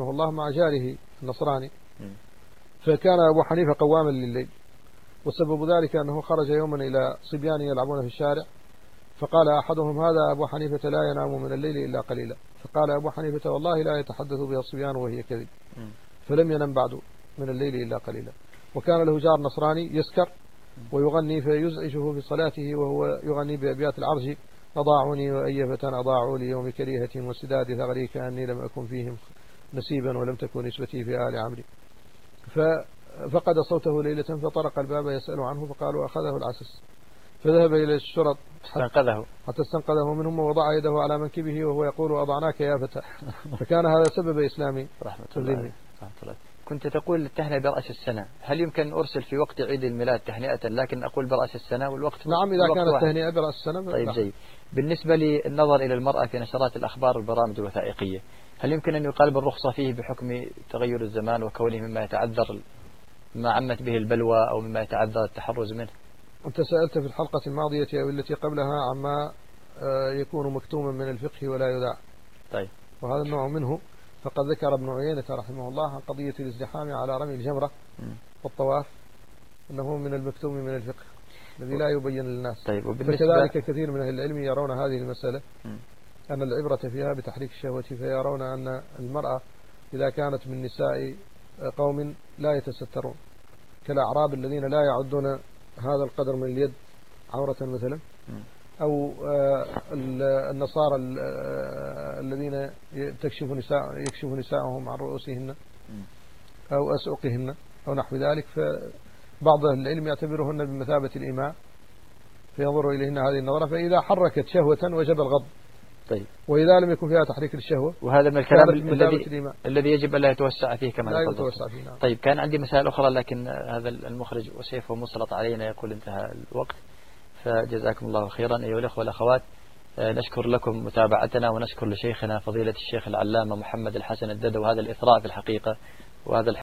رحمه الله مع جاره النصراني. فكان أبو حنيفة قواما لليل وسبب ذلك أنه خرج يوما إلى صبيان يلعبون في الشارع فقال أحدهم هذا أبو حنيفة لا ينام من الليل إلا قليلا. فقال أبو حنيفة والله لا يتحدث بها الصبيان وهي كذب. فلم ينم بعد من الليل إلا قليلا. وكان له جار نصراني يسكر ويغني فيزعجه في صلاته وهو يغني بأبيات العرج أضاعوني وأي فتى أضاعوا لي يوم كريهة وسداد ثغري كأني لم أكن فيهم نسيبا ولم تكن نسبتي في آل عمري. ففقد صوته ليلة فطرق الباب يسأل عنه فقالوا أخذه العسس. فذهب إلى الشرط استنقذه. حتى استنقذه منهم ووضع يده على منكبه وهو يقول أضعناك يا فتى فكان هذا سبب إسلامي. رحمة الله كنت تقول التهنئة برأس السنة. هل يمكن أن أرسل في وقت عيد الميلاد تهنئة؟ لكن أقول برأس السنة والوقت نعم إذا كانت تهنئة برأس السنة طيب جيد. بالنسبة للنظر إلى المرأة في نشرات الأخبار والبرامج الوثائقية هل يمكن أن يقال بالرخصة فيه بحكم تغير الزمان وكونه مما يتعذر ما عمت به البلوى أو مما يتعذر التحرز منه؟ أنت سألت في الحلقة الماضية أو التي قبلها عما آه، يكون مكتوما من الفقه ولا يذاع طيب. وهذا النوع منه فقد ذكر ابن عيينة رحمه الله عن قضية الازدحام على رمي الجمرة والطواف أنه من المكتوم من الفقه الذي لا يبين للناس. طيب فكذلك كثير من أهل العلم يرون هذه المسألة أن العبرة فيها بتحريك الشهوة فيرون أن المرأة إذا كانت من نساء قوم لا يتسترون. كالأعراب الذين لا يعدون هذا القدر من اليد عورة مثلا. أو آه، النصارى آه، الذين تكشف نساء يكشف نساءهم عن رؤوسهن أو أسؤقهن أو نحو ذلك فبعض أهل العلم يعتبرهن بمثابة الإماء فينظر إليهن هذه النظرة فإذا حركت شهوة وجب الغض. طيب. وإذا لم يكن فيها تحريك الشهوة وهذا من الكلام الذي الذي يجب أن لا يتوسع فيه كما لا يتوسع فيه نعم. طيب كان عندي مسائل أخرى لكن هذا المخرج وسيفه مسلط علينا يقول انتهى الوقت. فجزاكم الله خيرا. أيها الأخوة والأخوات آه، نشكر لكم متابعتنا ونشكر لشيخنا فضيلة الشيخ العلامة محمد الحسن الددو. وهذا الإثراء في الحقيقة وهذا